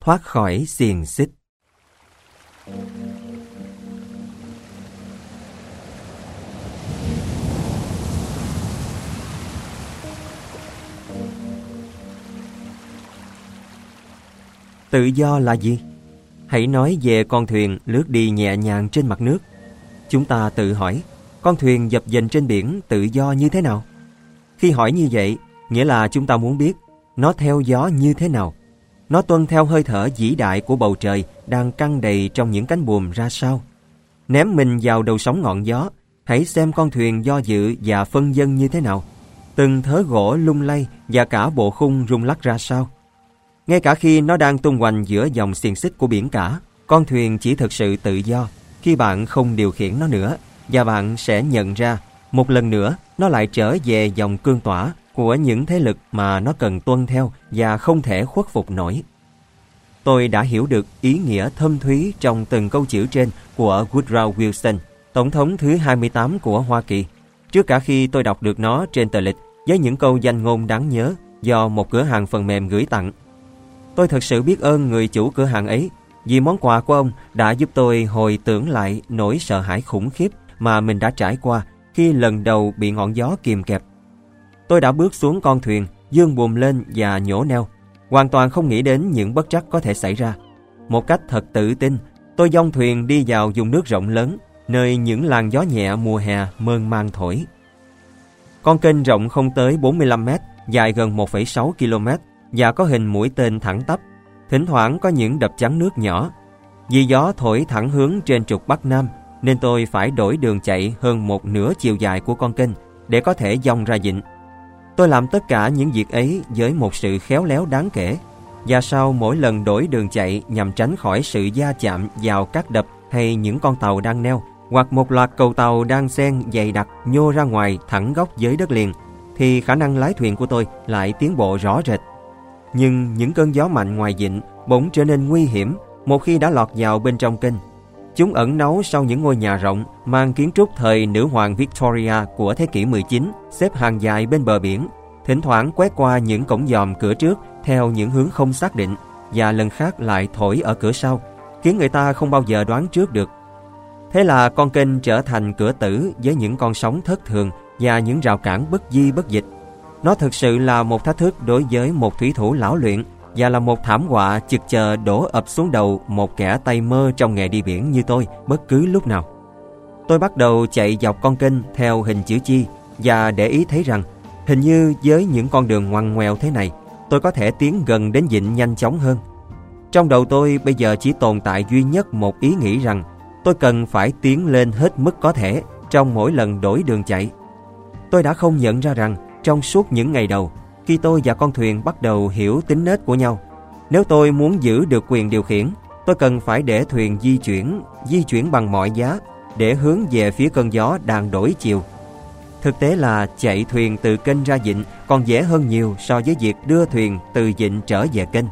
thoát khỏi xiềng xích. Tự do là gì? Hãy nói về con thuyền lướt đi nhẹ nhàng trên mặt nước. Chúng ta tự hỏi, con thuyền dập dềnh trên biển tự do như thế nào? Khi hỏi như vậy, nghĩa là chúng ta muốn biết nó theo gió như thế nào. Nó tuân theo hơi thở vĩ đại của bầu trời đang căng đầy trong những cánh buồm ra sao. Ném mình vào đầu sóng ngọn gió, hãy xem con thuyền do dự và phân dân như thế nào. Từng thớ gỗ lung lay và cả bộ khung rung lắc ra sao. Ngay cả khi nó đang tung hoành giữa dòng xiềng xích của biển cả, con thuyền chỉ thực sự tự do khi bạn không điều khiển nó nữa và bạn sẽ nhận ra một lần nữa nó lại trở về dòng cương tỏa của những thế lực mà nó cần tuân theo và không thể khuất phục nổi. Tôi đã hiểu được ý nghĩa thâm thúy trong từng câu chữ trên của Woodrow Wilson, Tổng thống thứ 28 của Hoa Kỳ, trước cả khi tôi đọc được nó trên tờ lịch với những câu danh ngôn đáng nhớ do một cửa hàng phần mềm gửi tặng. Tôi thật sự biết ơn người chủ cửa hàng ấy vì món quà của ông đã giúp tôi hồi tưởng lại nỗi sợ hãi khủng khiếp mà mình đã trải qua khi lần đầu bị ngọn gió kìm kẹp. Tôi đã bước xuống con thuyền, dương buồm lên và nhổ neo, hoàn toàn không nghĩ đến những bất trắc có thể xảy ra. Một cách thật tự tin, tôi dông thuyền đi vào vùng nước rộng lớn, nơi những làn gió nhẹ mùa hè mơn man thổi. Con kênh rộng không tới 45 mét, dài gần 1,6 km và có hình mũi tên thẳng tắp. Thỉnh thoảng có những đập chắn nước nhỏ. Vì gió thổi thẳng hướng trên trục Bắc Nam, nên tôi phải đổi đường chạy hơn một nửa chiều dài của con kênh để có thể dòng ra dịnh. Tôi làm tất cả những việc ấy với một sự khéo léo đáng kể và sau mỗi lần đổi đường chạy nhằm tránh khỏi sự gia chạm vào các đập hay những con tàu đang neo, hoặc một loạt cầu tàu đang xen dày đặc nhô ra ngoài thẳng góc dưới đất liền, thì khả năng lái thuyền của tôi lại tiến bộ rõ rệt. Nhưng những cơn gió mạnh ngoài dịnh bỗng trở nên nguy hiểm, một khi đã lọt vào bên trong kênh. Chúng ẩn náu sau những ngôi nhà rộng mang kiến trúc thời nữ hoàng Victoria của thế kỷ 19 xếp hàng dài bên bờ biển, thỉnh thoảng quét qua những cổng dòm cửa trước theo những hướng không xác định và lần khác lại thổi ở cửa sau, khiến người ta không bao giờ đoán trước được. Thế là con kênh trở thành cửa tử với những con sóng thất thường và những rào cản bất di bất dịch. Nó thực sự là một thách thức đối với một thủy thủ lão luyện và là một thảm họa chực chờ đổ ập xuống đầu một kẻ tay mơ trong nghề đi biển như tôi bất cứ lúc nào. Tôi bắt đầu chạy dọc con kênh theo hình chữ chi và để ý thấy rằng, hình như với những con đường ngoằn ngoèo thế này, tôi có thể tiến gần đến dịnh nhanh chóng hơn. Trong đầu tôi bây giờ chỉ tồn tại duy nhất một ý nghĩ rằng tôi cần phải tiến lên hết mức có thể trong mỗi lần đổi đường chạy. Tôi đã không nhận ra rằng trong suốt những ngày đầu khi tôi và con thuyền bắt đầu hiểu tính nết của nhau. Nếu tôi muốn giữ được quyền điều khiển, tôi cần phải để thuyền di chuyển, di chuyển bằng mọi giá để hướng về phía cơn gió đang đổi chiều. Thực tế là chạy thuyền từ kênh ra dịnh còn dễ hơn nhiều so với việc đưa thuyền từ dịnh trở về kênh.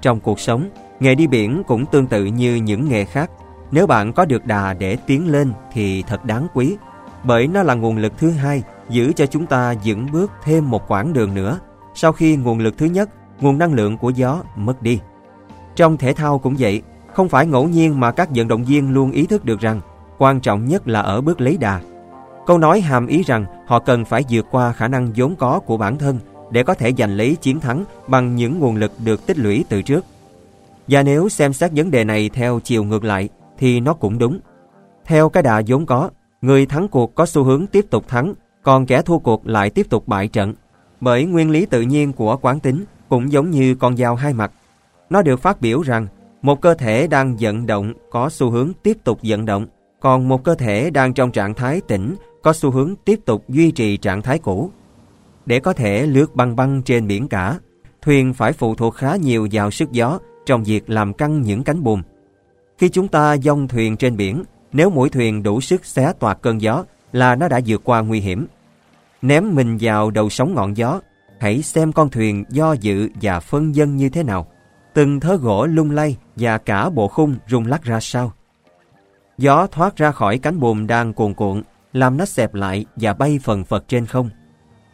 Trong cuộc sống, nghề đi biển cũng tương tự như những nghề khác. Nếu bạn có được đà để tiến lên thì thật đáng quý, bởi nó là nguồn lực thứ hai giữ cho chúng ta vững bước thêm một quãng đường nữa sau khi nguồn lực thứ nhất, nguồn năng lượng của gió mất đi. Trong thể thao cũng vậy, không phải ngẫu nhiên mà các vận động viên luôn ý thức được rằng quan trọng nhất là ở bước lấy đà. Câu nói hàm ý rằng họ cần phải vượt qua khả năng vốn có của bản thân để có thể giành lấy chiến thắng bằng những nguồn lực được tích lũy từ trước. Và nếu xem xét vấn đề này theo chiều ngược lại thì nó cũng đúng. Theo cái đà vốn có, người thắng cuộc có xu hướng tiếp tục thắng còn kẻ thua cuộc lại tiếp tục bại trận. Bởi nguyên lý tự nhiên của quán tính cũng giống như con dao hai mặt. Nó được phát biểu rằng một cơ thể đang vận động có xu hướng tiếp tục vận động, còn một cơ thể đang trong trạng thái tĩnh có xu hướng tiếp tục duy trì trạng thái cũ. Để có thể lướt băng băng trên biển cả, thuyền phải phụ thuộc khá nhiều vào sức gió trong việc làm căng những cánh buồm. Khi chúng ta dông thuyền trên biển, nếu mỗi thuyền đủ sức xé toạc cơn gió là nó đã vượt qua nguy hiểm. Ném mình vào đầu sóng ngọn gió, hãy xem con thuyền do dự và phân dân như thế nào. Từng thớ gỗ lung lay và cả bộ khung rung lắc ra sao. Gió thoát ra khỏi cánh buồm đang cuồn cuộn, làm nó xẹp lại và bay phần phật trên không.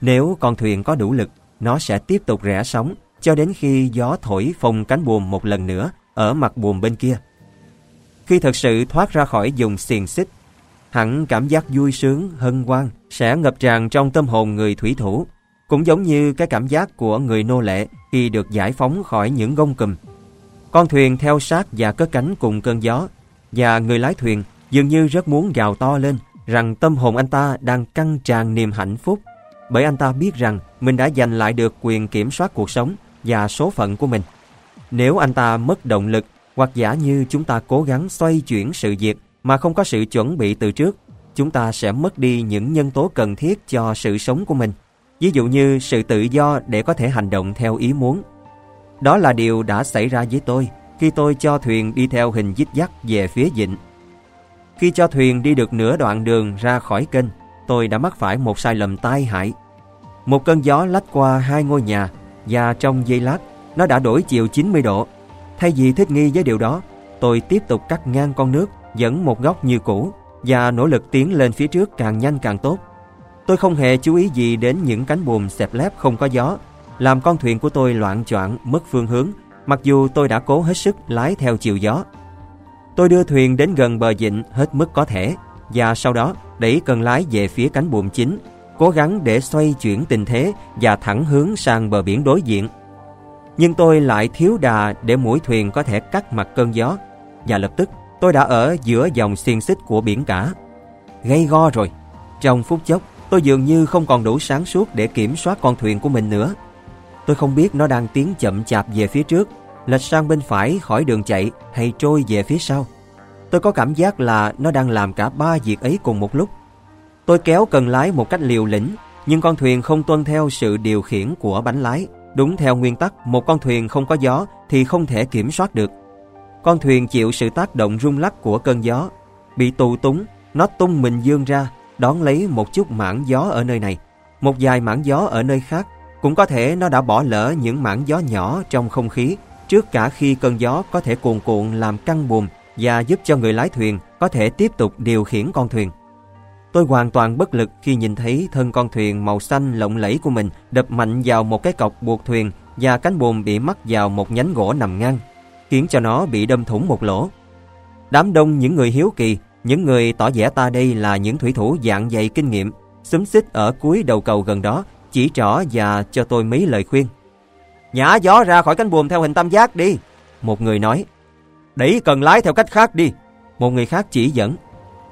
Nếu con thuyền có đủ lực, nó sẽ tiếp tục rẽ sóng cho đến khi gió thổi phồng cánh buồm một lần nữa ở mặt buồm bên kia. Khi thật sự thoát ra khỏi vùng xiềng xích, hẳn cảm giác vui sướng, hân hoan sẽ ngập tràn trong tâm hồn người thủy thủ, cũng giống như cái cảm giác của người nô lệ khi được giải phóng khỏi những gông cùm. Con thuyền theo sát và cất cánh cùng cơn gió, và người lái thuyền dường như rất muốn gào to lên rằng tâm hồn anh ta đang căng tràn niềm hạnh phúc bởi anh ta biết rằng mình đã giành lại được quyền kiểm soát cuộc sống và số phận của mình. Nếu anh ta mất động lực hoặc giả như chúng ta cố gắng xoay chuyển sự việc mà không có sự chuẩn bị từ trước, chúng ta sẽ mất đi những nhân tố cần thiết cho sự sống của mình. Ví dụ như sự tự do để có thể hành động theo ý muốn. Đó là điều đã xảy ra với tôi khi tôi cho thuyền đi theo hình dít dắt về phía dịnh. Khi cho thuyền đi được nửa đoạn đường ra khỏi kênh, tôi đã mắc phải một sai lầm tai hại. Một cơn gió lách qua hai ngôi nhà và trong giây lát, nó đã đổi chiều 90 độ. Thay vì thích nghi với điều đó, tôi tiếp tục cắt ngang con nước dẫn một góc như cũ và nỗ lực tiến lên phía trước càng nhanh càng tốt. Tôi không hề chú ý gì đến những cánh buồm xẹp lép không có gió, làm con thuyền của tôi loạn choạng mất phương hướng, mặc dù tôi đã cố hết sức lái theo chiều gió. Tôi đưa thuyền đến gần bờ dịnh hết mức có thể và sau đó đẩy cần lái về phía cánh buồm chính, cố gắng để xoay chuyển tình thế và thẳng hướng sang bờ biển đối diện. Nhưng tôi lại thiếu đà để mũi thuyền có thể cắt mặt cơn gió và lập tức tôi đã ở giữa dòng xiên xích của biển cả. Gây go rồi. Trong phút chốc, tôi dường như không còn đủ sáng suốt để kiểm soát con thuyền của mình nữa. Tôi không biết nó đang tiến chậm chạp về phía trước, lệch sang bên phải khỏi đường chạy hay trôi về phía sau. Tôi có cảm giác là nó đang làm cả ba việc ấy cùng một lúc. Tôi kéo cần lái một cách liều lĩnh, nhưng con thuyền không tuân theo sự điều khiển của bánh lái. Đúng theo nguyên tắc, một con thuyền không có gió thì không thể kiểm soát được. Con thuyền chịu sự tác động rung lắc của cơn gió. Bị tù túng, nó tung mình dương ra, đón lấy một chút mảng gió ở nơi này, một vài mảng gió ở nơi khác. Cũng có thể nó đã bỏ lỡ những mảng gió nhỏ trong không khí trước cả khi cơn gió có thể cuồn cuộn làm căng buồm và giúp cho người lái thuyền có thể tiếp tục điều khiển con thuyền. Tôi hoàn toàn bất lực khi nhìn thấy thân con thuyền màu xanh lộng lẫy của mình đập mạnh vào một cái cọc buộc thuyền và cánh buồm bị mắc vào một nhánh gỗ nằm ngang, khiến cho nó bị đâm thủng một lỗ. Đám đông những người hiếu kỳ, những người tỏ vẻ ta đây là những thủy thủ dạng dày kinh nghiệm, xúm xích ở cuối đầu cầu gần đó, chỉ trỏ và cho tôi mấy lời khuyên. Nhả gió ra khỏi cánh buồm theo hình tam giác đi, một người nói. Đẩy cần lái theo cách khác đi, một người khác chỉ dẫn.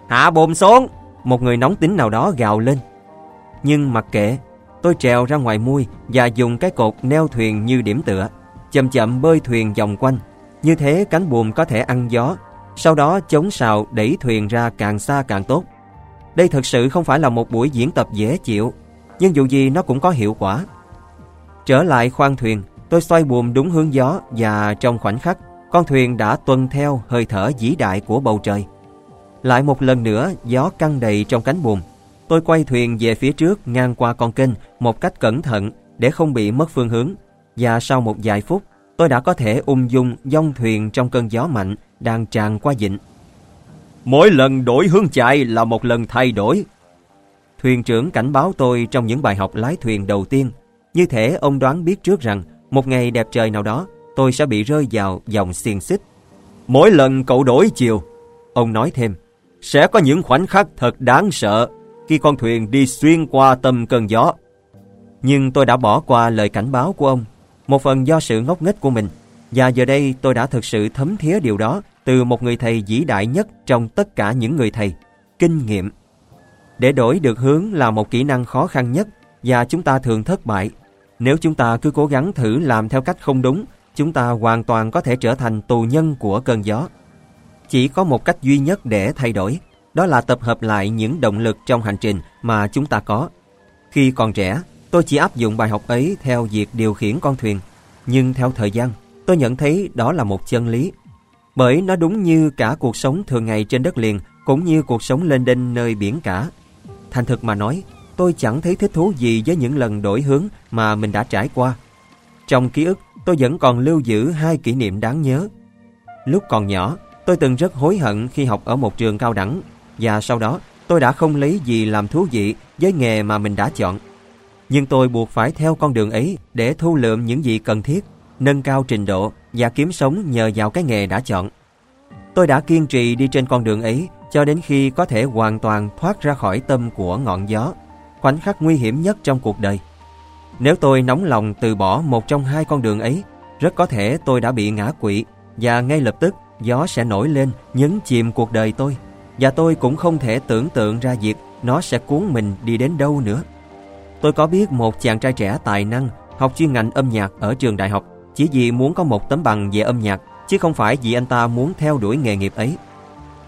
Hạ buồm xuống, một người nóng tính nào đó gào lên. Nhưng mặc kệ, tôi trèo ra ngoài mui và dùng cái cột neo thuyền như điểm tựa, chậm chậm bơi thuyền vòng quanh. Như thế cánh buồm có thể ăn gió, sau đó chống sào đẩy thuyền ra càng xa càng tốt. Đây thực sự không phải là một buổi diễn tập dễ chịu, nhưng dù gì nó cũng có hiệu quả. Trở lại khoang thuyền, tôi xoay buồm đúng hướng gió và trong khoảnh khắc, con thuyền đã tuân theo hơi thở vĩ đại của bầu trời. Lại một lần nữa, gió căng đầy trong cánh buồm. Tôi quay thuyền về phía trước ngang qua con kênh một cách cẩn thận để không bị mất phương hướng. Và sau một vài phút, tôi đã có thể ung dung dông thuyền trong cơn gió mạnh đang tràn qua dịnh. Mỗi lần đổi hướng chạy là một lần thay đổi. Thuyền trưởng cảnh báo tôi trong những bài học lái thuyền đầu tiên. Như thể ông đoán biết trước rằng một ngày đẹp trời nào đó tôi sẽ bị rơi vào dòng xiềng xích. Mỗi lần cậu đổi chiều, ông nói thêm, sẽ có những khoảnh khắc thật đáng sợ khi con thuyền đi xuyên qua tâm cơn gió. Nhưng tôi đã bỏ qua lời cảnh báo của ông, một phần do sự ngốc nghếch của mình, và giờ đây tôi đã thực sự thấm thía điều đó từ một người thầy vĩ đại nhất trong tất cả những người thầy, kinh nghiệm. Để đổi được hướng là một kỹ năng khó khăn nhất và chúng ta thường thất bại. Nếu chúng ta cứ cố gắng thử làm theo cách không đúng, chúng ta hoàn toàn có thể trở thành tù nhân của cơn gió. Chỉ có một cách duy nhất để thay đổi, đó là tập hợp lại những động lực trong hành trình mà chúng ta có. Khi còn trẻ, tôi chỉ áp dụng bài học ấy theo việc điều khiển con thuyền, nhưng theo thời gian, tôi nhận thấy đó là một chân lý. Bởi nó đúng như cả cuộc sống thường ngày trên đất liền, cũng như cuộc sống lên đênh nơi biển cả. Thành thực mà nói, tôi chẳng thấy thích thú gì với những lần đổi hướng mà mình đã trải qua. Trong ký ức, tôi vẫn còn lưu giữ hai kỷ niệm đáng nhớ. Lúc còn nhỏ, tôi từng rất hối hận khi học ở một trường cao đẳng và sau đó tôi đã không lấy gì làm thú vị với nghề mà mình đã chọn. Nhưng tôi buộc phải theo con đường ấy để thu lượm những gì cần thiết, nâng cao trình độ và kiếm sống nhờ vào cái nghề đã chọn. Tôi đã kiên trì đi trên con đường ấy cho đến khi có thể hoàn toàn thoát ra khỏi tâm của ngọn gió, khoảnh khắc nguy hiểm nhất trong cuộc đời. Nếu tôi nóng lòng từ bỏ một trong hai con đường ấy, rất có thể tôi đã bị ngã quỵ và ngay lập tức gió sẽ nổi lên nhấn chìm cuộc đời tôi và tôi cũng không thể tưởng tượng ra việc nó sẽ cuốn mình đi đến đâu nữa. Tôi có biết một chàng trai trẻ tài năng học chuyên ngành âm nhạc ở trường đại học chỉ vì muốn có một tấm bằng về âm nhạc chứ không phải vì anh ta muốn theo đuổi nghề nghiệp ấy.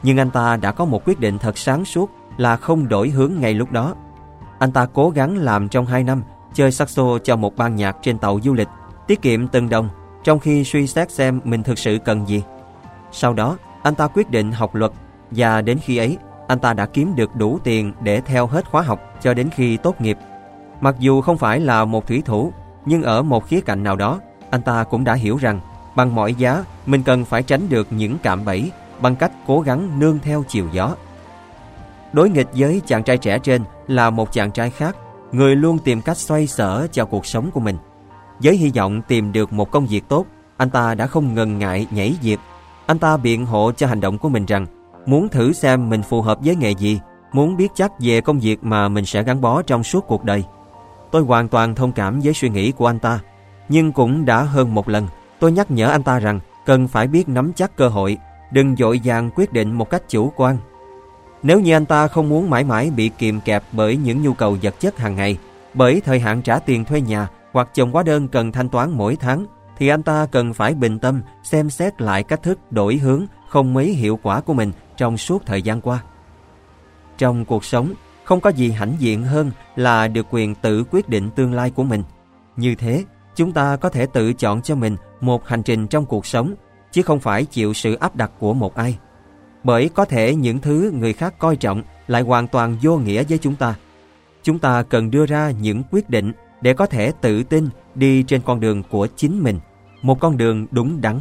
Nhưng anh ta đã có một quyết định thật sáng suốt là không đổi hướng ngay lúc đó. Anh ta cố gắng làm trong 2 năm chơi saxo cho một ban nhạc trên tàu du lịch, tiết kiệm từng đồng trong khi suy xét xem mình thực sự cần gì. Sau đó, anh ta quyết định học luật và đến khi ấy, anh ta đã kiếm được đủ tiền để theo hết khóa học cho đến khi tốt nghiệp. Mặc dù không phải là một thủy thủ, nhưng ở một khía cạnh nào đó, anh ta cũng đã hiểu rằng bằng mọi giá mình cần phải tránh được những cạm bẫy bằng cách cố gắng nương theo chiều gió. Đối nghịch với chàng trai trẻ trên là một chàng trai khác, người luôn tìm cách xoay sở cho cuộc sống của mình. Với hy vọng tìm được một công việc tốt, anh ta đã không ngần ngại nhảy việc. Anh ta biện hộ cho hành động của mình rằng muốn thử xem mình phù hợp với nghề gì, muốn biết chắc về công việc mà mình sẽ gắn bó trong suốt cuộc đời. Tôi hoàn toàn thông cảm với suy nghĩ của anh ta, nhưng cũng đã hơn một lần tôi nhắc nhở anh ta rằng cần phải biết nắm chắc cơ hội, đừng dội vàng quyết định một cách chủ quan. Nếu như anh ta không muốn mãi mãi bị kìm kẹp bởi những nhu cầu vật chất hàng ngày, bởi thời hạn trả tiền thuê nhà hoặc chồng hóa đơn cần thanh toán mỗi tháng, thì anh ta cần phải bình tâm xem xét lại cách thức đổi hướng không mấy hiệu quả của mình trong suốt thời gian qua. Trong cuộc sống, không có gì hãnh diện hơn là được quyền tự quyết định tương lai của mình. Như thế, chúng ta có thể tự chọn cho mình một hành trình trong cuộc sống, chứ không phải chịu sự áp đặt của một ai. Bởi có thể những thứ người khác coi trọng lại hoàn toàn vô nghĩa với chúng ta. Chúng ta cần đưa ra những quyết định để có thể tự tin đi trên con đường của chính mình, một con đường đúng đắn.